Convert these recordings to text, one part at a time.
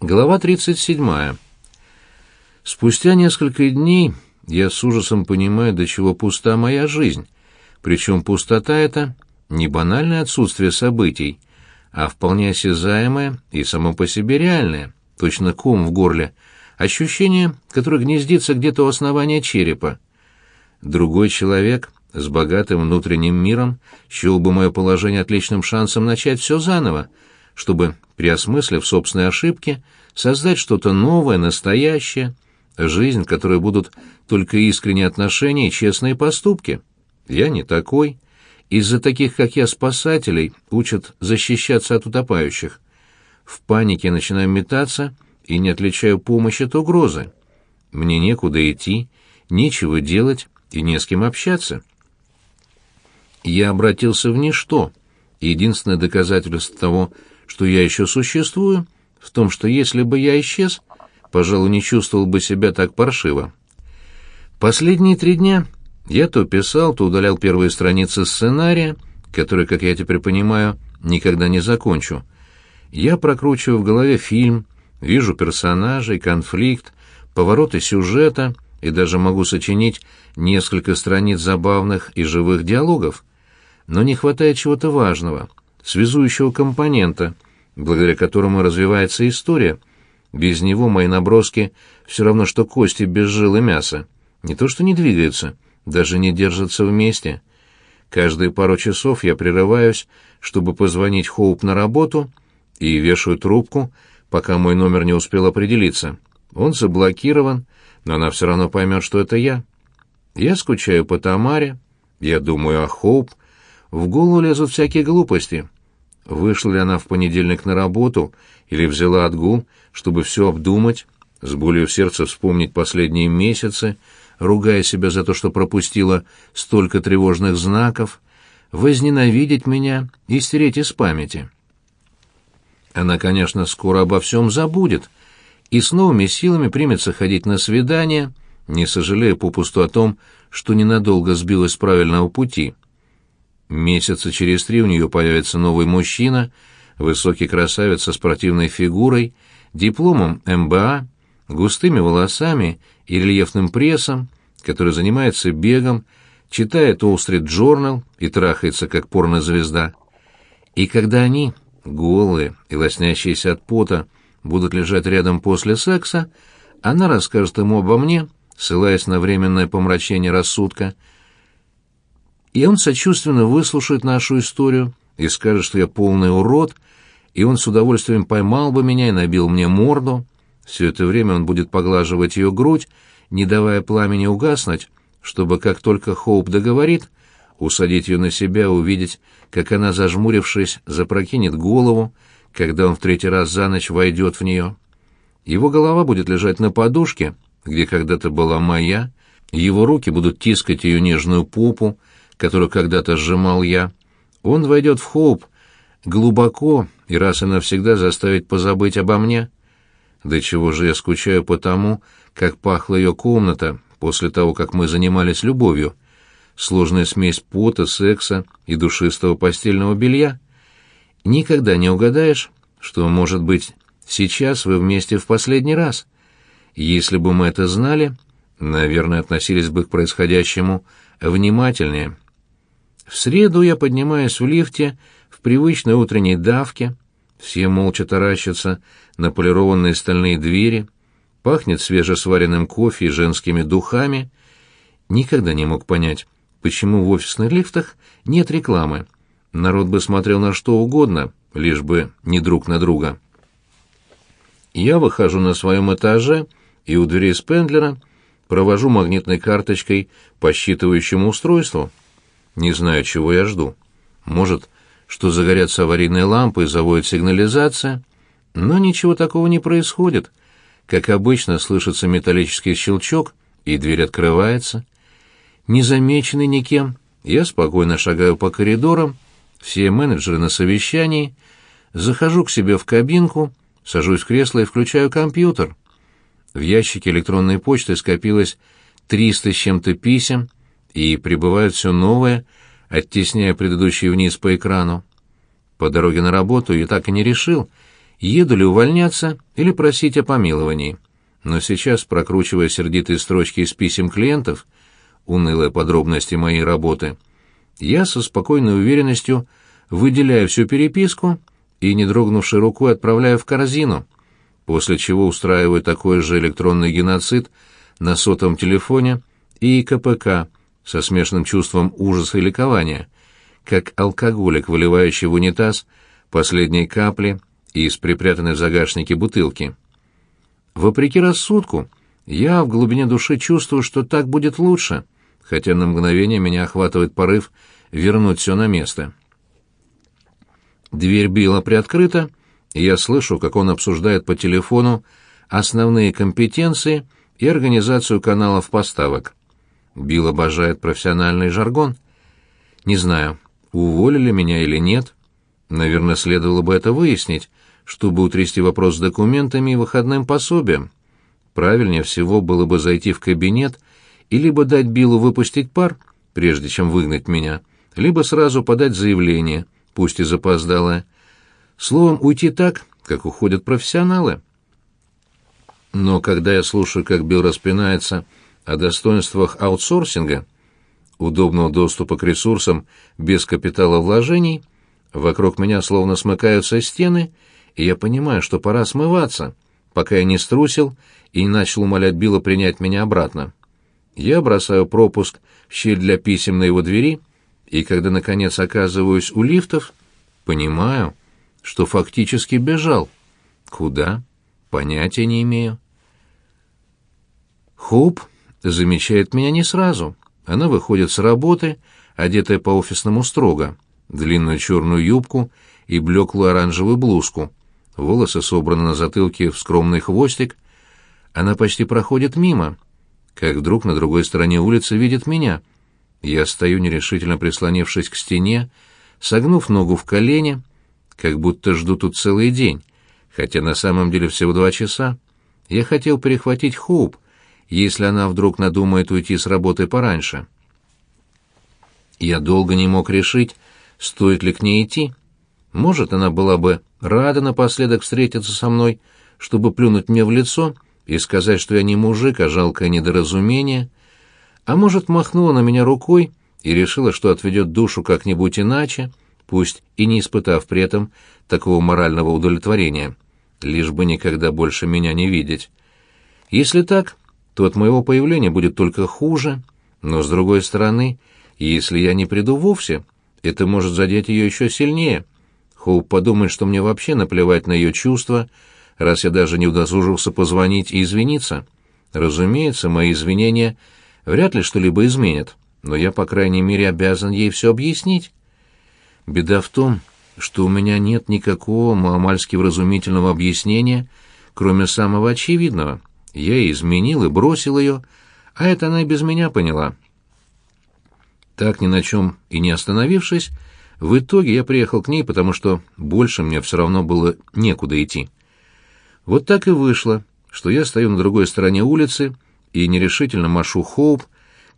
Глава 37. Спустя несколько дней я с ужасом понимаю, до чего пуста моя жизнь. Причем пустота эта не банальное отсутствие событий, а вполне осязаемое и само по себе реальное, точно ком в горле, ощущение, которое гнездится где-то у основания черепа. Другой человек с богатым внутренним миром счел бы мое положение отличным шансом начать все заново, чтобы, переосмыслив собственные ошибки, создать что-то новое, настоящее, жизнь, в которой будут только искренние отношения и честные поступки. Я не такой. Из-за таких, как я, спасателей учат защищаться от утопающих. В панике начинаю метаться и не отличаю помощь от угрозы. Мне некуда идти, нечего делать и не с кем общаться. Я обратился в ничто. Единственное доказательство того, что я еще существую, в том, что если бы я исчез, пожалуй, не чувствовал бы себя так паршиво. Последние три дня я то писал, то удалял первые страницы сценария, который, как я теперь понимаю, никогда не закончу. Я прокручиваю в голове фильм, вижу персонажей, конфликт, повороты сюжета и даже могу сочинить несколько страниц забавных и живых диалогов. Но не хватает чего-то важного — связующего компонента, благодаря которому развивается история. Без него мои наброски все равно, что кости без жил и мяса. Не то что не двигаются, даже не держатся вместе. Каждые пару часов я прерываюсь, чтобы позвонить Хоуп на работу, и вешаю трубку, пока мой номер не успел определиться. Он заблокирован, но она все равно поймет, что это я. Я скучаю по Тамаре, я думаю о Хоуп, в голову лезут всякие глупости. Вышла ли она в понедельник на работу или взяла отгул, чтобы все обдумать, с болью в сердце вспомнить последние месяцы, ругая себя за то, что пропустила столько тревожных знаков, возненавидеть меня и стереть из памяти. Она, конечно, скоро обо всем забудет и с новыми силами примется ходить на свидания, не сожалея попусту о том, что ненадолго сбилась с правильного пути — Месяца через три у нее появится новый мужчина, высокий красавец со спортивной фигурой, дипломом МБА, густыми волосами и рельефным прессом, который занимается бегом, читает Wall Street Journal и трахается как порнозвезда. И когда они, голые и лоснящиеся от пота, будут лежать рядом после секса, она расскажет ему обо мне, ссылаясь на временное помрачение рассудка, и он сочувственно выслушает нашу историю и скажет, что я полный урод, и он с удовольствием поймал бы меня и набил мне морду. Все это время он будет поглаживать ее грудь, не давая пламени угаснуть, чтобы, как только Хоуп договорит, усадить ее на себя увидеть, как она, зажмурившись, запрокинет голову, когда он в третий раз за ночь войдет в нее. Его голова будет лежать на подушке, где когда-то была моя, его руки будут тискать ее нежную попу, которую когда-то сжимал я, он войдет в Хоуп глубоко и раз и навсегда заставит позабыть обо мне. Да чего же я скучаю по тому, как пахла ее комната после того, как мы занимались любовью. Сложная смесь пота, секса и душистого постельного белья. Никогда не угадаешь, что, может быть, сейчас вы вместе в последний раз. Если бы мы это знали, наверное, относились бы к происходящему внимательнее». В среду я поднимаюсь в лифте в привычной утренней давке, все молча таращатся на полированные стальные двери, пахнет свежесваренным кофе и женскими духами. Никогда не мог понять, почему в офисных лифтах нет рекламы. Народ бы смотрел на что угодно, лишь бы не друг на друга. Я выхожу на своем этаже и у дверей Спендлера провожу магнитной карточкой по считывающему устройству. Не знаю, чего я жду. Может, что загорятся аварийные лампы и заводит сигнализация, но ничего такого не происходит. Как обычно, слышится металлический щелчок, и дверь открывается. Незамеченный никем, я спокойно шагаю по коридорам, все менеджеры на совещании, захожу к себе в кабинку, сажусь в кресло и включаю компьютер. В ящике электронной почты скопилось 300 с чем-то писем, и прибывают все новые, оттесняя предыдущие вниз по экрану. По дороге на работу я так и не решил, еду ли увольняться или просить о помиловании. Но сейчас, прокручивая сердитые строчки из писем клиентов, унылые подробности моей работы, я со спокойной уверенностью выделяю всю переписку и, не дрогнувшей рукой, отправляю в корзину, после чего устраиваю такой же электронный геноцид на сотовом телефоне и КПК со смешанным чувством ужаса и ликования, как алкоголик, выливающий в унитаз последние капли из припрятанной в загашнике бутылки. Вопреки рассудку, я в глубине души чувствую, что так будет лучше, хотя на мгновение меня охватывает порыв вернуть все на место. Дверь Билла приоткрыта, и я слышу, как он обсуждает по телефону основные компетенции и организацию каналов поставок. Билл обожает профессиональный жаргон. Не знаю, уволили меня или нет. Наверное, следовало бы это выяснить, чтобы утрясти вопрос с документами и выходным пособием. Правильнее всего было бы зайти в кабинет и либо дать Биллу выпустить пар, прежде чем выгнать меня, либо сразу подать заявление, пусть и запоздалое. Словом, уйти так, как уходят профессионалы. Но когда я слушаю, как Билл распинается о достоинствах аутсорсинга, удобного доступа к ресурсам без капитала вложений, вокруг меня словно смыкаются стены, и я понимаю, что пора смываться, пока я не струсил и не начал умолять Билла принять меня обратно. Я бросаю пропуск в щель для писем на его двери, и когда, наконец, оказываюсь у лифтов, понимаю, что фактически бежал. Куда? Понятия не имею. Хоуп замечает меня не сразу. Она выходит с работы, одетая по-офисному строго, длинную черную юбку и блеклую оранжевую блузку. Волосы собраны на затылке в скромный хвостик. Она почти проходит мимо, как вдруг на другой стороне улицы видит меня. Я стою нерешительно прислонившись к стене, согнув ногу в колени, как будто жду тут целый день, хотя на самом деле всего два часа. Я хотел перехватить Хоуп, если она вдруг надумает уйти с работы пораньше. Я долго не мог решить, стоит ли к ней идти. Может, она была бы рада напоследок встретиться со мной, чтобы плюнуть мне в лицо и сказать, что я не мужик, а жалкое недоразумение, а может, махнула на меня рукой и решила, что отведет душу как-нибудь иначе, пусть и не испытав при этом такого морального удовлетворения, лишь бы никогда больше меня не видеть. Если так, то от моего появления будет только хуже, но, с другой стороны, если я не приду вовсе, это может задеть ее еще сильнее. Хоуп подумает, что мне вообще наплевать на ее чувства, раз я даже не удосужился позвонить и извиниться. Разумеется, мои извинения вряд ли что-либо изменят, но я, по крайней мере, обязан ей все объяснить. Беда в том, что у меня нет никакого маломальски вразумительного объяснения, кроме самого очевидного. Я изменил и бросил ее, а это она и без меня поняла. Так ни на чем и не остановившись, в итоге я приехал к ней, потому что больше мне все равно было некуда идти. Вот так и вышло, что я стою на другой стороне улицы и нерешительно машу Хоуп,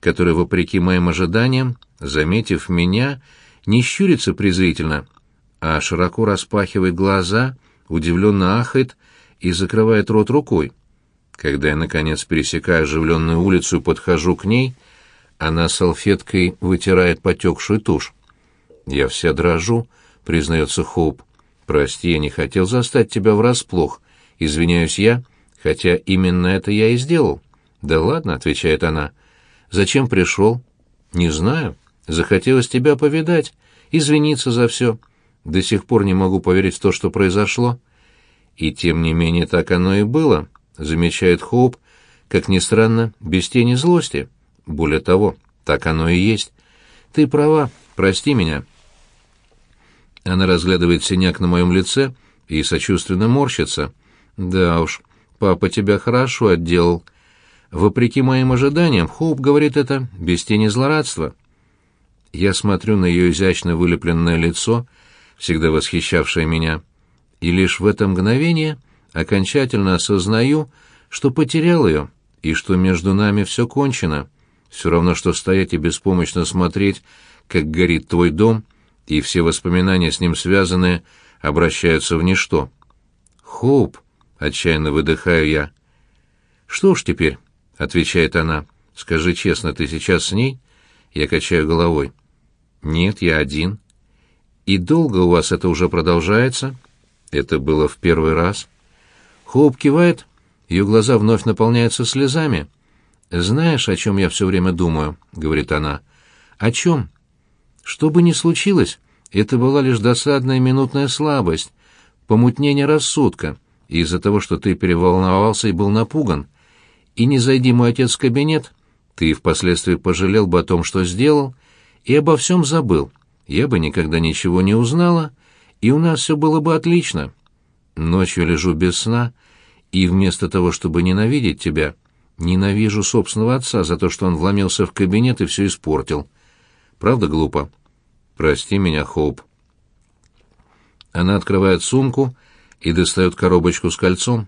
который, вопреки моим ожиданиям, заметив меня, не щурится презрительно, а широко распахивает глаза, удивленно ахает и закрывает рот рукой. Когда я, наконец, пересекаю оживленную улицу и подхожу к ней, она салфеткой вытирает потекшую тушь. «Я вся дрожу», — признается Хоуп. «Прости, я не хотел застать тебя врасплох. Извиняюсь я, хотя именно это я и сделал». «Да ладно», — отвечает она. «Зачем пришел?» «Не знаю. Захотелось тебя повидать, извиниться за все. До сих пор не могу поверить в то, что произошло». И тем не менее так оно и было замечает Хоуп, как ни странно, без тени злости. Более того, так оно и есть. Ты права, прости меня. Она разглядывает синяк на моем лице и сочувственно морщится. Да уж, папа тебя хорошо отделал. Вопреки моим ожиданиям, Хоуп говорит это без тени злорадства. Я смотрю на ее изящно вылепленное лицо, всегда восхищавшее меня, и лишь в это мгновение окончательно осознаю, что потерял ее, и что между нами все кончено. Все равно, что стоять и беспомощно смотреть, как горит твой дом, и все воспоминания с ним связанные обращаются в ничто. «Хоуп!» — отчаянно выдыхаю я. «Что ж теперь?» — отвечает она. «Скажи честно, ты сейчас с ней?» Я качаю головой. «Нет, я один». «И долго у вас это уже продолжается?» «Это было в первый раз». Хоуп кивает, ее глаза вновь наполняются слезами. «Знаешь, о чем я все время думаю?» — говорит она. «О чем?» «Что бы ни случилось, это была лишь досадная минутная слабость, помутнение рассудка из-за того, что ты переволновался и был напуган. И не зайди мой отец в кабинет, ты впоследствии пожалел бы о том, что сделал, и обо всем забыл. Я бы никогда ничего не узнала, и у нас все было бы отлично. Ночью лежу без сна, и вместо того, чтобы ненавидеть тебя, ненавижу собственного отца за то, что он вломился в кабинет и все испортил. Правда глупо? Прости меня, Хоуп. Она открывает сумку и достает коробочку с кольцом.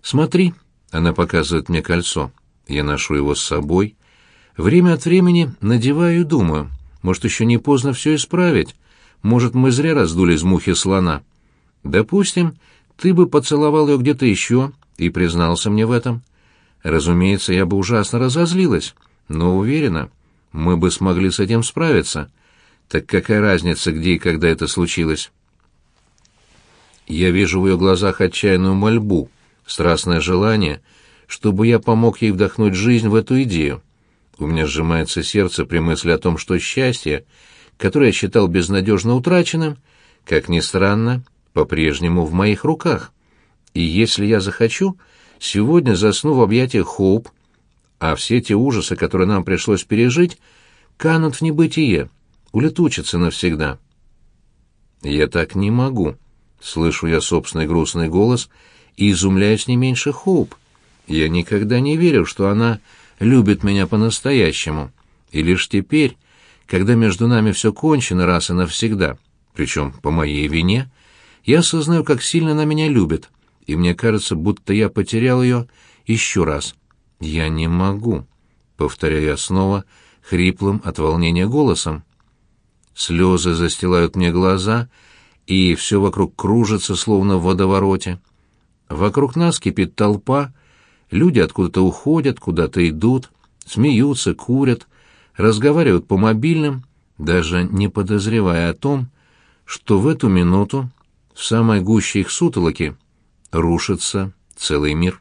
Смотри, она показывает мне кольцо. Я ношу его с собой. Время от времени надеваю и думаю, может, еще не поздно все исправить. Может, мы зря раздули из мухи слона. Допустим, ты бы поцеловал ее где-то еще и признался мне в этом. Разумеется, я бы ужасно разозлилась, но уверена, мы бы смогли с этим справиться. Так какая разница, где и когда это случилось? Я вижу в ее глазах отчаянную мольбу, страстное желание — чтобы я помог ей вдохнуть жизнь в эту идею. У меня сжимается сердце при мысли о том, что счастье, которое я считал безнадежно утраченным, как ни странно, по-прежнему в моих руках. И если я захочу, сегодня засну в объятиях Хоуп, а все те ужасы, которые нам пришлось пережить, канут в небытие, улетучатся навсегда. Я так не могу. Слышу я собственный грустный голос и изумляюсь не меньше Хоуп. Я никогда не верил, что она любит меня по-настоящему. И лишь теперь, когда между нами все кончено раз и навсегда, причем по моей вине, я осознаю, как сильно она меня любит, и мне кажется, будто я потерял ее еще раз. «Я не могу», — повторяю я снова, хриплым от волнения голосом. Слезы застилают мне глаза, и все вокруг кружится, словно в водовороте. Вокруг нас кипит толпа, Люди откуда-то уходят, куда-то идут, смеются, курят, разговаривают по мобильным, даже не подозревая о том, что в эту минуту в самой гуще их сутолоки рушится целый мир.